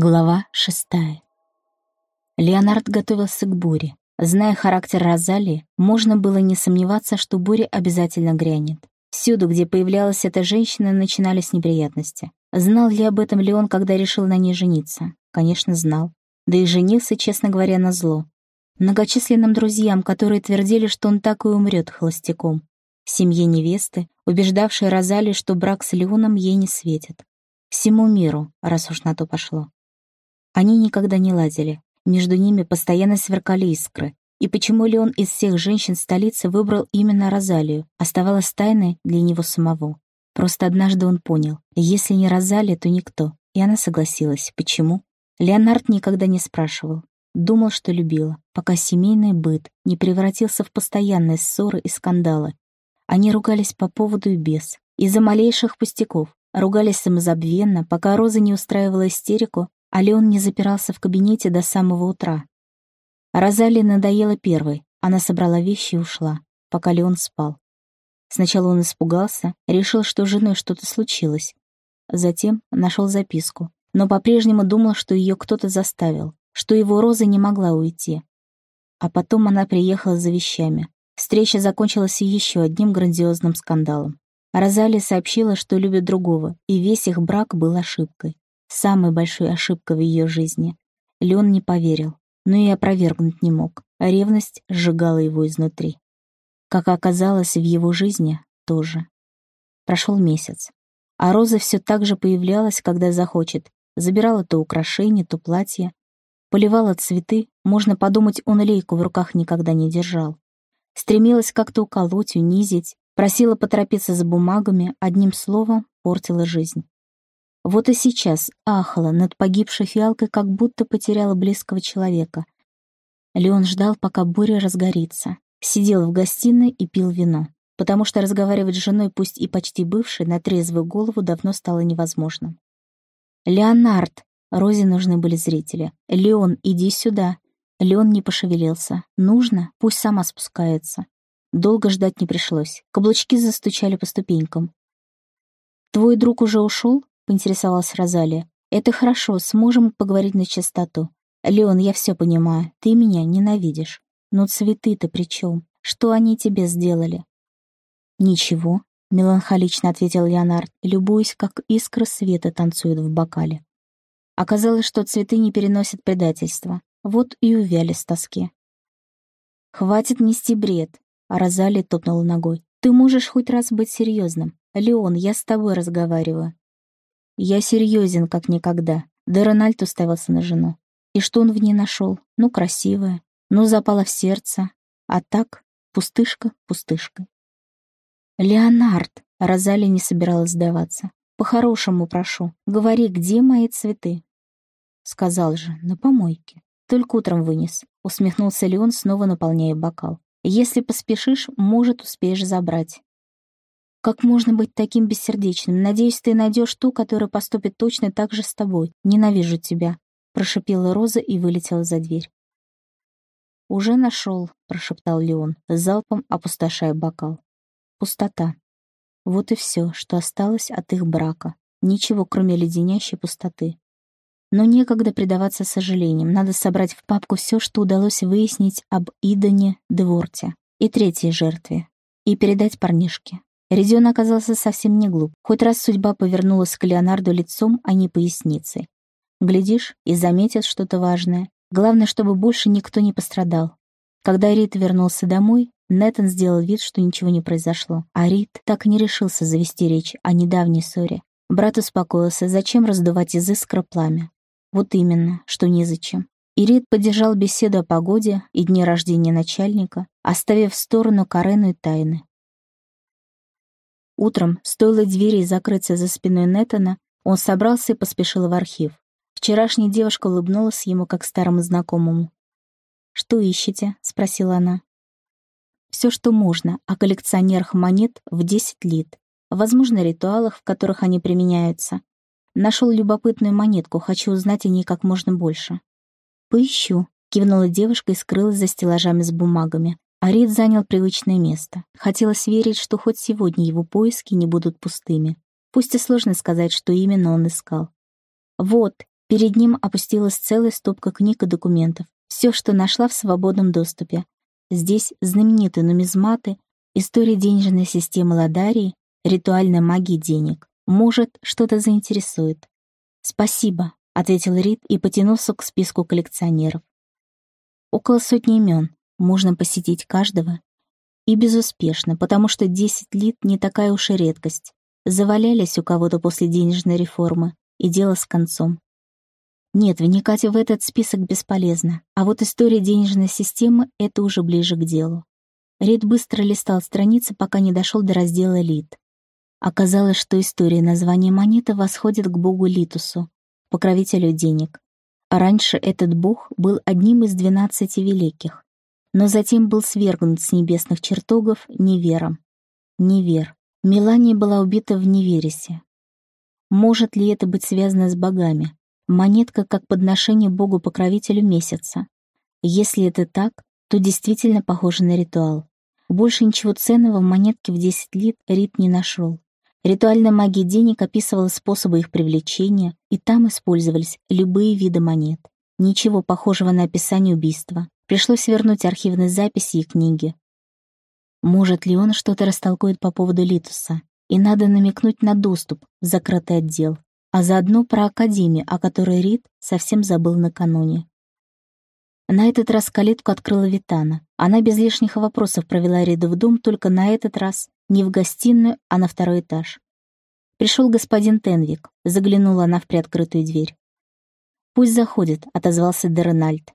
Глава шестая. Леонард готовился к буре. Зная характер Розали, можно было не сомневаться, что буря обязательно грянет. Всюду, где появлялась эта женщина, начинались неприятности. Знал ли об этом Леон, когда решил на ней жениться? Конечно, знал. Да и женился, честно говоря, на зло. Многочисленным друзьям, которые твердили, что он так и умрет холостяком. Семье невесты, убеждавшей Розали, что брак с Леоном ей не светит. Всему миру, раз уж на то пошло. Они никогда не ладили. Между ними постоянно сверкали искры. И почему ли он из всех женщин столицы выбрал именно Розалию, оставалось тайной для него самого. Просто однажды он понял, если не Розалия, то никто. И она согласилась. Почему? Леонард никогда не спрашивал. Думал, что любила, пока семейный быт не превратился в постоянные ссоры и скандалы. Они ругались по поводу и без, из-за малейших пустяков, ругались самозабвенно, пока Роза не устраивала истерику, а Леон не запирался в кабинете до самого утра. Розали надоела первой, она собрала вещи и ушла, пока Леон спал. Сначала он испугался, решил, что с женой что-то случилось. Затем нашел записку, но по-прежнему думал, что ее кто-то заставил, что его Роза не могла уйти. А потом она приехала за вещами. Встреча закончилась еще одним грандиозным скандалом. Розали сообщила, что любит другого, и весь их брак был ошибкой самой большой ошибкой в ее жизни. Леон не поверил, но и опровергнуть не мог. Ревность сжигала его изнутри. Как оказалось, в его жизни тоже. Прошел месяц. А Роза все так же появлялась, когда захочет. Забирала то украшения, то платье. Поливала цветы, можно подумать, он лейку в руках никогда не держал. Стремилась как-то уколоть, унизить, просила поторопиться за бумагами, одним словом, портила жизнь. Вот и сейчас ахала над погибшей фиалкой, как будто потеряла близкого человека. Леон ждал, пока буря разгорится. Сидел в гостиной и пил вино, потому что разговаривать с женой, пусть и почти бывшей, на трезвую голову давно стало невозможным. «Леонард!» Розе нужны были зрители. «Леон, иди сюда!» Леон не пошевелился. «Нужно? Пусть сама спускается». Долго ждать не пришлось. Каблучки застучали по ступенькам. «Твой друг уже ушел?» Поинтересовалась Розалия. «Это хорошо, сможем поговорить на чистоту. Леон, я все понимаю, ты меня ненавидишь. Но цветы-то при чем? Что они тебе сделали?» «Ничего», — меланхолично ответил Леонард, любуясь, как искра света танцует в бокале. Оказалось, что цветы не переносят предательства. Вот и увяли с тоски. «Хватит нести бред», — Розалия топнула ногой. «Ты можешь хоть раз быть серьезным. Леон, я с тобой разговариваю. Я серьезен, как никогда. Да Рональд уставился на жену. И что он в ней нашел? Ну, красивая. Ну, запала в сердце. А так, пустышка, пустышка. Леонард! Розали не собиралась сдаваться. По-хорошему прошу, говори, где мои цветы? Сказал же, на помойке. Только утром вынес. Усмехнулся Леон, снова наполняя бокал. Если поспешишь, может, успеешь забрать. Как можно быть таким бессердечным? Надеюсь, ты найдешь ту, которая поступит точно так же с тобой. Ненавижу тебя», — прошипела Роза и вылетела за дверь. «Уже нашел», — прошептал Леон, залпом опустошая бокал. Пустота. Вот и все, что осталось от их брака. Ничего, кроме леденящей пустоты. Но некогда предаваться сожалениям. Надо собрать в папку все, что удалось выяснить об Идоне Дворте и третьей жертве, и передать парнишке. Редион оказался совсем не глуп, хоть раз судьба повернулась к Леонарду лицом, а не поясницей. Глядишь и заметит что-то важное. Главное, чтобы больше никто не пострадал. Когда Рид вернулся домой, Нэтан сделал вид, что ничего не произошло, а Рид так и не решился завести речь о недавней ссоре. Брат успокоился, зачем раздувать из искра пламя. Вот именно, что незачем. И Рид поддержал беседу о погоде и дне рождения начальника, оставив в сторону Карену и тайны. Утром, стоило двери закрыться за спиной Нетана, он собрался и поспешил в архив. Вчерашняя девушка улыбнулась ему как старому знакомому. «Что ищете?» — спросила она. «Все, что можно, о коллекционерах монет в 10 лет, возможно, ритуалах, в которых они применяются. Нашел любопытную монетку, хочу узнать о ней как можно больше». «Поищу», — кивнула девушка и скрылась за стеллажами с бумагами. Арид занял привычное место. Хотелось верить, что хоть сегодня его поиски не будут пустыми. Пусть и сложно сказать, что именно он искал. «Вот!» Перед ним опустилась целая стопка книг и документов. Все, что нашла в свободном доступе. Здесь знаменитые нумизматы, история денежной системы Ладарии, ритуальная магия денег. Может, что-то заинтересует. «Спасибо», — ответил Рид и потянулся к списку коллекционеров. Около сотни имен. Можно посетить каждого. И безуспешно, потому что 10 лит не такая уж и редкость. Завалялись у кого-то после денежной реформы, и дело с концом. Нет, вникать в этот список бесполезно, а вот история денежной системы — это уже ближе к делу. Рид быстро листал страницы, пока не дошел до раздела «Лит». Оказалось, что история названия монеты восходит к богу Литусу, покровителю денег. А раньше этот бог был одним из двенадцати великих, но затем был свергнут с небесных чертогов невером. Невер. Мелания была убита в Невересе. Может ли это быть связано с богами? Монетка как подношение богу-покровителю месяца. Если это так, то действительно похоже на ритуал. Больше ничего ценного в монетке в 10 лит Рит не нашел. Ритуальная магия денег описывала способы их привлечения, и там использовались любые виды монет. Ничего похожего на описание убийства. Пришлось вернуть архивные записи и книги. Может ли он что-то растолкует по поводу Литуса? И надо намекнуть на доступ в закрытый отдел а заодно про Академию, о которой Рид совсем забыл накануне. На этот раз калитку открыла Витана. Она без лишних вопросов провела Рида в дом, только на этот раз не в гостиную, а на второй этаж. Пришел господин Тенвик, заглянула она в приоткрытую дверь. «Пусть заходит», — отозвался Деренальд.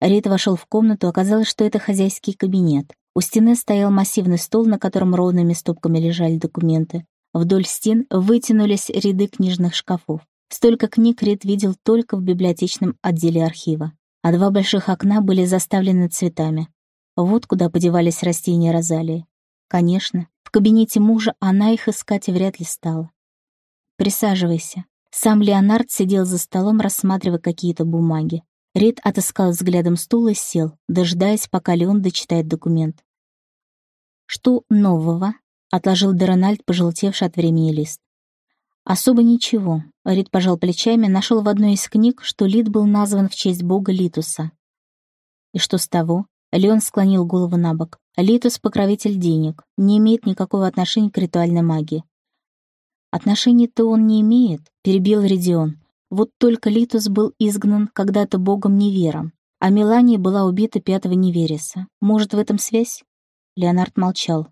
Рид вошел в комнату, оказалось, что это хозяйский кабинет. У стены стоял массивный стол, на котором ровными стопками лежали документы. Вдоль стен вытянулись ряды книжных шкафов. Столько книг Рид видел только в библиотечном отделе архива, а два больших окна были заставлены цветами. Вот куда подевались растения Розалии. Конечно, в кабинете мужа она их искать вряд ли стала. «Присаживайся». Сам Леонард сидел за столом, рассматривая какие-то бумаги. Рид отыскал взглядом стул и сел, дожидаясь, пока Леон дочитает документ. «Что нового?» Отложил Дерональд, пожелтевший от времени лист. Особо ничего. Рид пожал плечами, нашел в одной из книг, что Лид был назван в честь бога Литуса. И что с того? Леон склонил голову на бок. Литус — покровитель денег, не имеет никакого отношения к ритуальной магии. Отношений-то он не имеет, перебил Редион. Вот только Литус был изгнан когда-то богом невером, а Мелания была убита пятого невереса. Может, в этом связь? Леонард молчал.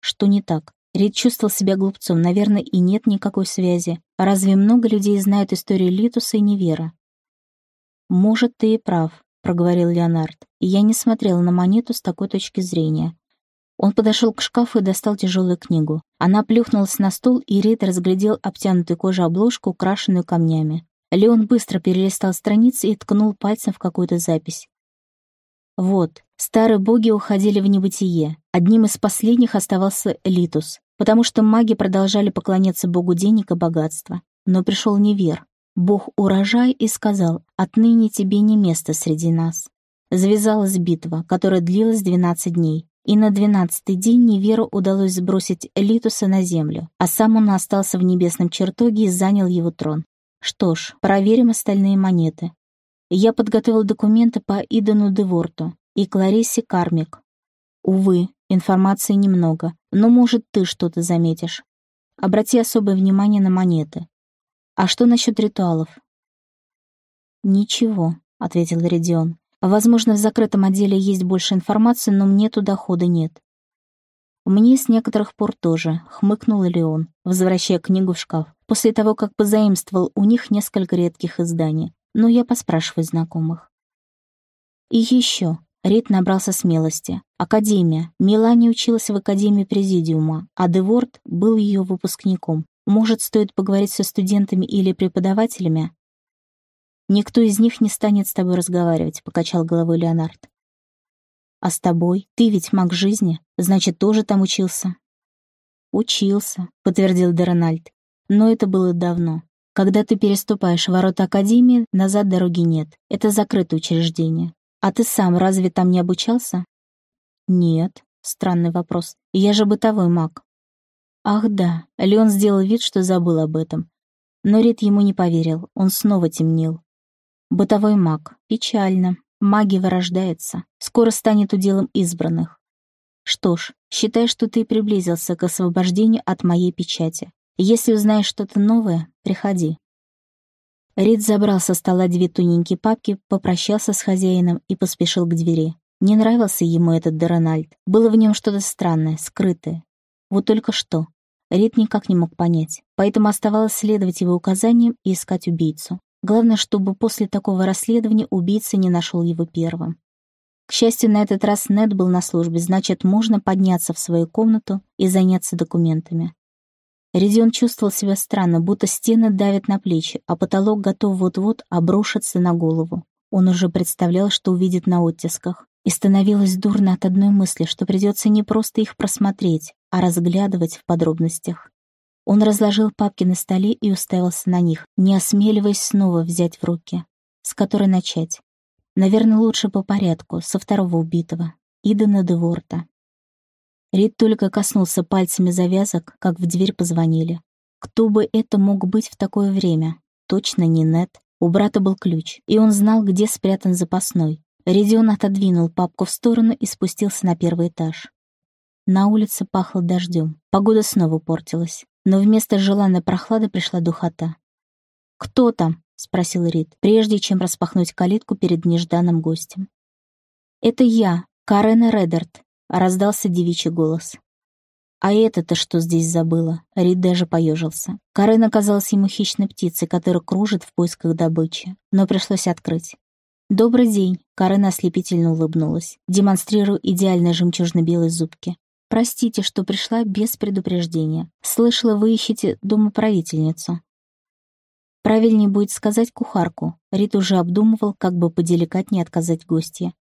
Что не так? Рид чувствовал себя глупцом, наверное, и нет никакой связи. Разве много людей знают историю Литуса и Невера? «Может, ты и прав», — проговорил Леонард, и я не смотрела на монету с такой точки зрения. Он подошел к шкафу и достал тяжелую книгу. Она плюхнулась на стол, и Рид разглядел обтянутую кожей обложку, украшенную камнями. Леон быстро перелистал страницы и ткнул пальцем в какую-то запись. Вот, старые боги уходили в небытие. Одним из последних оставался Литус, потому что маги продолжали поклоняться богу денег и богатства. Но пришел Невер, бог урожай, и сказал, «Отныне тебе не место среди нас». Завязалась битва, которая длилась 12 дней. И на двенадцатый день Неверу удалось сбросить Литуса на землю, а сам он остался в небесном чертоге и занял его трон. Что ж, проверим остальные монеты. Я подготовил документы по Идану Деворту и Кларисе Кармик. Увы, информации немного, но, может, ты что-то заметишь. Обрати особое внимание на монеты. А что насчет ритуалов? Ничего, ответил Редион. Возможно, в закрытом отделе есть больше информации, но мне туда хода нет. Мне с некоторых пор тоже, хмыкнул Леон, возвращая книгу в шкаф, после того, как позаимствовал у них несколько редких изданий но я поспрашиваю знакомых. И еще. Рид набрался смелости. Академия. Мелани училась в Академии Президиума, а Деворд был ее выпускником. Может, стоит поговорить со студентами или преподавателями? «Никто из них не станет с тобой разговаривать», — покачал головой Леонард. «А с тобой? Ты ведь маг жизни, значит, тоже там учился?» «Учился», — подтвердил Дерональд. «Но это было давно. Когда ты переступаешь ворота Академии, назад дороги нет. Это закрытое учреждение. А ты сам разве там не обучался? Нет. Странный вопрос. Я же бытовой маг. Ах да, Леон сделал вид, что забыл об этом. Но Рид ему не поверил, он снова темнел. Бытовой маг. Печально. Магия вырождается. Скоро станет уделом избранных. Что ж, считай, что ты приблизился к освобождению от моей печати. Если узнаешь что-то новое, приходи. Рид забрал со стола две тоненькие папки, попрощался с хозяином и поспешил к двери. Не нравился ему этот Дорональд. Было в нем что-то странное, скрытое. Вот только что. Рид никак не мог понять, поэтому оставалось следовать его указаниям и искать убийцу. Главное, чтобы после такого расследования убийца не нашел его первым. К счастью, на этот раз Нед был на службе, значит, можно подняться в свою комнату и заняться документами. Редион чувствовал себя странно, будто стены давят на плечи, а потолок готов вот-вот обрушиться на голову. Он уже представлял, что увидит на оттисках. И становилось дурно от одной мысли, что придется не просто их просмотреть, а разглядывать в подробностях. Он разложил папки на столе и уставился на них, не осмеливаясь снова взять в руки. С которой начать? Наверное, лучше по порядку, со второго убитого, Идена Деворта. Рид только коснулся пальцами завязок, как в дверь позвонили. Кто бы это мог быть в такое время? Точно не Нет. У брата был ключ, и он знал, где спрятан запасной. Редион отодвинул папку в сторону и спустился на первый этаж. На улице пахло дождем, погода снова портилась, но вместо желанной прохлады пришла духота. «Кто там?» — спросил Рид, прежде чем распахнуть калитку перед нежданным гостем. «Это я, Карена Редерт», раздался девичий голос. А это-то что здесь забыла? Рид даже поежился. Карен оказалась ему хищной птицей, которая кружит в поисках добычи. Но пришлось открыть. «Добрый день», — Карен ослепительно улыбнулась, демонстрируя идеально жемчужно-белые зубки. «Простите, что пришла без предупреждения. Слышала, вы ищете домоправительницу». Правильнее будет сказать кухарку. Рид уже обдумывал, как бы поделикатнее отказать гостье.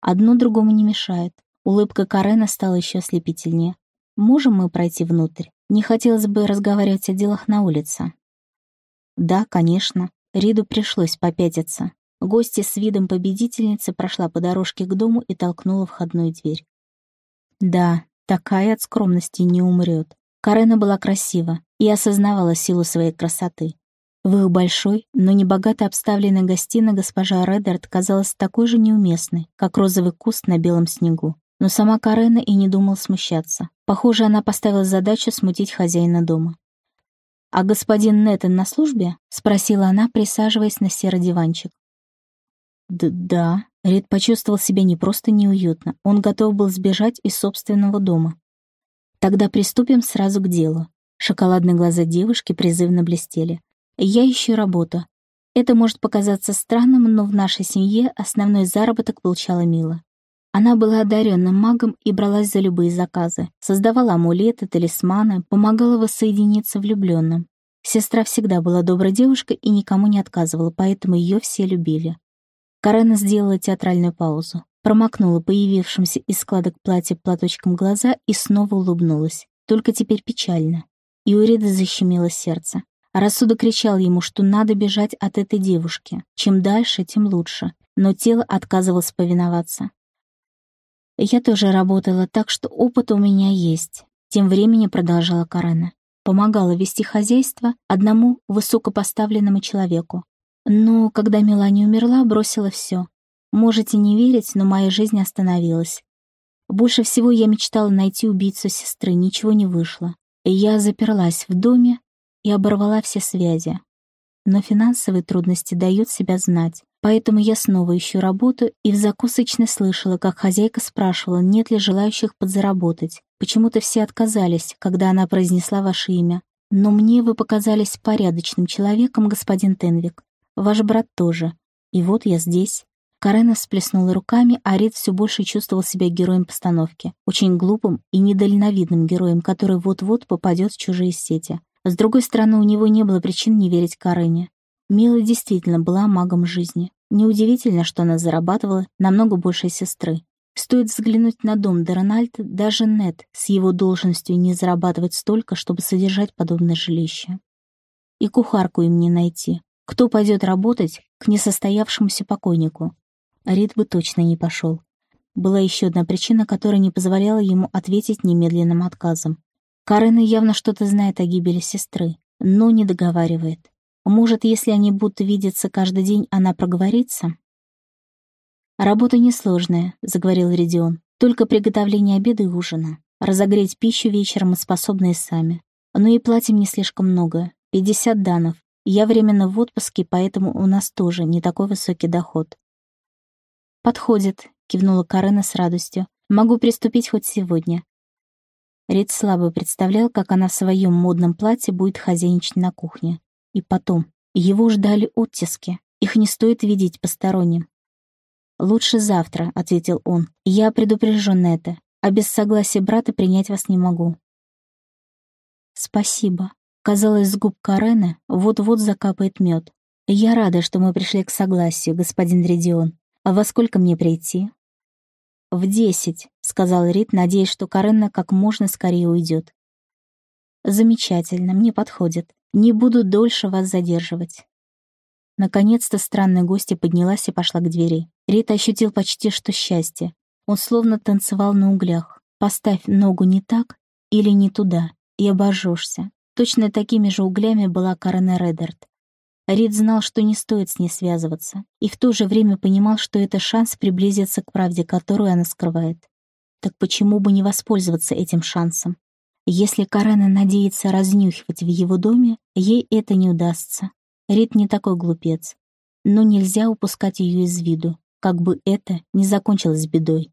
Одно другому не мешает. Улыбка Карена стала еще ослепительнее. «Можем мы пройти внутрь? Не хотелось бы разговаривать о делах на улице». «Да, конечно». Риду пришлось попятиться. Гостья с видом победительницы прошла по дорожке к дому и толкнула входную дверь. Да, такая от скромности не умрет. Карена была красива и осознавала силу своей красоты. В их большой, но не богато обставленной гостиной госпожа Редерт казалась такой же неуместной, как розовый куст на белом снегу. Но сама Карена и не думал смущаться. Похоже, она поставила задачу смутить хозяина дома. «А господин Неттон на службе?» — спросила она, присаживаясь на серый диванчик. Д «Да». Рид почувствовал себя не просто неуютно, он готов был сбежать из собственного дома. «Тогда приступим сразу к делу». Шоколадные глаза девушки призывно блестели. «Я ищу работу. Это может показаться странным, но в нашей семье основной заработок получала Мила. Она была одаренным магом и бралась за любые заказы. Создавала амулеты, талисманы, помогала воссоединиться влюбленным. Сестра всегда была доброй девушкой и никому не отказывала, поэтому ее все любили. Карена сделала театральную паузу, промокнула появившимся из складок платья платочком глаза и снова улыбнулась, только теперь печально. И у Рида защемило сердце. А кричал ему, что надо бежать от этой девушки. Чем дальше, тем лучше. Но тело отказывалось повиноваться. Я тоже работала так, что опыт у меня есть. Тем временем продолжала Карена. Помогала вести хозяйство одному высокопоставленному человеку. Но когда Мелани умерла, бросила все. Можете не верить, но моя жизнь остановилась. Больше всего я мечтала найти убийцу сестры, ничего не вышло. Я заперлась в доме и оборвала все связи. Но финансовые трудности дают себя знать. Поэтому я снова ищу работу и в закусочной слышала, как хозяйка спрашивала, нет ли желающих подзаработать. Почему-то все отказались, когда она произнесла ваше имя. Но мне вы показались порядочным человеком, господин Тенвик. Ваш брат тоже. И вот я здесь. Карена всплеснула руками, а Рид все больше чувствовал себя героем постановки. Очень глупым и недальновидным героем, который вот-вот попадет в чужие сети. С другой стороны, у него не было причин не верить Карене. Мила действительно была магом жизни. Неудивительно, что она зарабатывала намного больше сестры. Стоит взглянуть на дом Дорональда, даже Нет с его должностью не зарабатывает столько, чтобы содержать подобное жилище. И кухарку им не найти. Кто пойдет работать к несостоявшемуся покойнику? Рид бы точно не пошел. Была еще одна причина, которая не позволяла ему ответить немедленным отказом. Карена явно что-то знает о гибели сестры. но не договаривает. Может, если они будут видеться каждый день, она проговорится? «Работа несложная», — заговорил Редион. «Только приготовление обеда и ужина. Разогреть пищу вечером мы способны и сами. Но и платим не слишком много. 50 данов. Я временно в отпуске, поэтому у нас тоже не такой высокий доход». «Подходит», — кивнула Карена с радостью. «Могу приступить хоть сегодня». Рид слабо представлял, как она в своем модном платье будет хозяйничать на кухне. И потом, его ждали оттиски. Их не стоит видеть посторонним. «Лучше завтра», — ответил он. «Я предупрежден на это, а без согласия брата принять вас не могу». «Спасибо». Казалось, с губ Карена вот-вот закапает мед. «Я рада, что мы пришли к согласию, господин Редион. А во сколько мне прийти?» «В десять», — сказал Рид, надеясь, что Карена как можно скорее уйдет. «Замечательно, мне подходит. Не буду дольше вас задерживать». Наконец-то странная гостья поднялась и пошла к двери. Рита ощутил почти что счастье. Он словно танцевал на углях. Поставь ногу не так или не туда, и обожжешься. Точно такими же углями была Карена Редерт. Рид знал, что не стоит с ней связываться, и в то же время понимал, что это шанс приблизиться к правде, которую она скрывает. Так почему бы не воспользоваться этим шансом? Если Карена надеется разнюхивать в его доме, ей это не удастся. Рид не такой глупец. Но нельзя упускать ее из виду, как бы это не закончилось бедой.